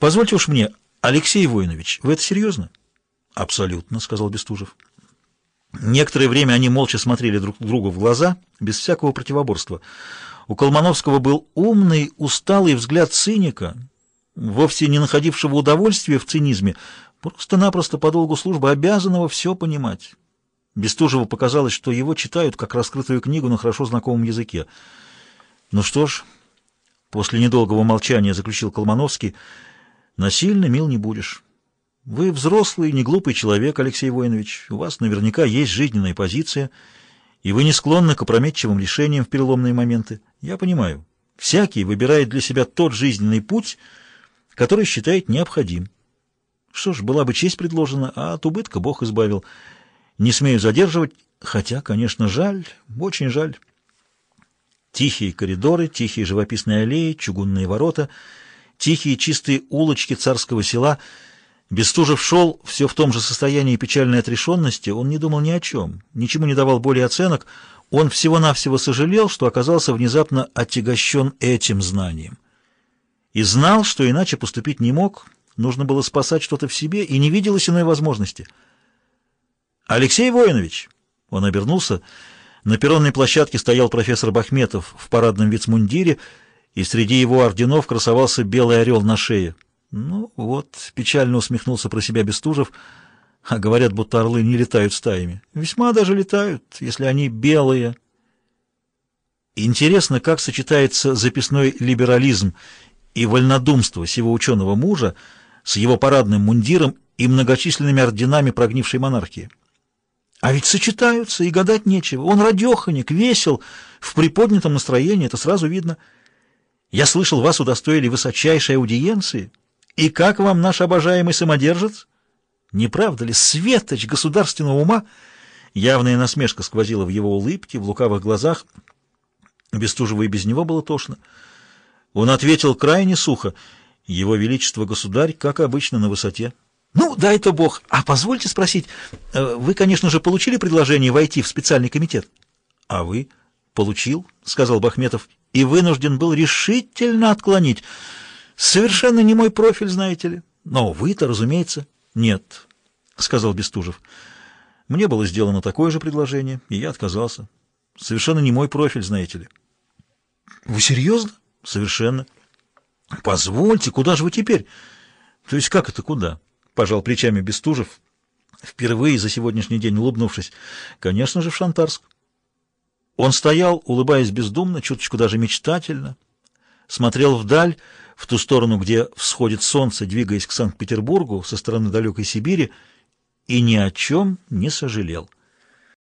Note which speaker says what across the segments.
Speaker 1: Позвольте уж мне, Алексей Воинович, вы это серьезно?
Speaker 2: Абсолютно, сказал Бестужев.
Speaker 1: Некоторое время они молча смотрели друг другу в глаза, без всякого противоборства. У Колмановского был умный, усталый взгляд циника, вовсе не находившего удовольствия в цинизме, просто-напросто по долгу службы обязанного все понимать. Бестужеву показалось, что его читают как раскрытую книгу на хорошо знакомом языке. «Ну что ж», — после недолгого молчания заключил Колмановский, — «насильно мил не будешь». Вы взрослый, не глупый человек, Алексей Воинович. У вас наверняка есть жизненная позиция, и вы не склонны к опрометчивым решениям в переломные моменты. Я понимаю. Всякий выбирает для себя тот жизненный путь, который считает необходим. Что ж, была бы честь предложена, а от убытка Бог избавил. Не смею задерживать, хотя, конечно, жаль, очень жаль. Тихие коридоры, тихие живописные аллеи, чугунные ворота, тихие чистые улочки царского села — Бестужев шел все в том же состоянии печальной отрешенности, он не думал ни о чем, ничему не давал более оценок, он всего-навсего сожалел, что оказался внезапно отягощен этим знанием. И знал, что иначе поступить не мог, нужно было спасать что-то в себе, и не виделось иной возможности. «Алексей Воинович!» Он обернулся. На перронной площадке стоял профессор Бахметов в парадном вицмундире, и среди его орденов красовался белый орел на шее. Ну вот, печально усмехнулся про себя Бестужев, а говорят, будто орлы не летают стаями. Весьма даже летают, если они белые. Интересно, как сочетается записной либерализм и вольнодумство сего ученого мужа с его парадным мундиром и многочисленными орденами прогнившей монархии. А ведь сочетаются, и гадать нечего. Он радеханик, весел, в приподнятом настроении, это сразу видно. Я слышал, вас удостоили высочайшей аудиенции. И как вам наш обожаемый самодержец? Не правда ли, светоч государственного ума? Явная насмешка сквозила в его улыбке, в лукавых глазах. Бестужева и без него было тошно. Он ответил крайне сухо. Его Величество Государь, как обычно, на высоте. «Ну, дай-то Бог. А позвольте спросить, э, вы, конечно же, получили предложение войти в специальный комитет?» «А вы?» «Получил», — сказал Бахметов, — «и вынужден был решительно отклонить». Совершенно не мой профиль, знаете ли. Но вы-то, разумеется, нет, — сказал Бестужев. Мне было сделано такое же предложение, и я отказался. Совершенно не мой профиль, знаете ли. Вы серьезно? Совершенно. Позвольте, куда же вы теперь? То есть как это куда? Пожал плечами Бестужев, впервые за сегодняшний день улыбнувшись. Конечно же, в Шантарск. Он стоял, улыбаясь бездумно, чуточку даже мечтательно, смотрел вдаль, в ту сторону, где всходит солнце, двигаясь к Санкт-Петербургу со стороны далекой Сибири, и ни о чем не сожалел.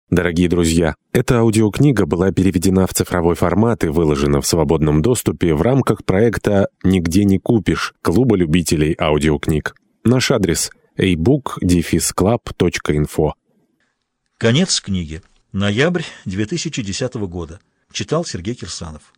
Speaker 3: Дорогие друзья, эта аудиокнига была переведена в цифровой формат и выложена в свободном доступе в рамках проекта «Нигде не купишь» Клуба любителей аудиокниг. Наш адрес – ebook-club.info
Speaker 1: Конец книги. Ноябрь 2010 года. Читал Сергей Кирсанов.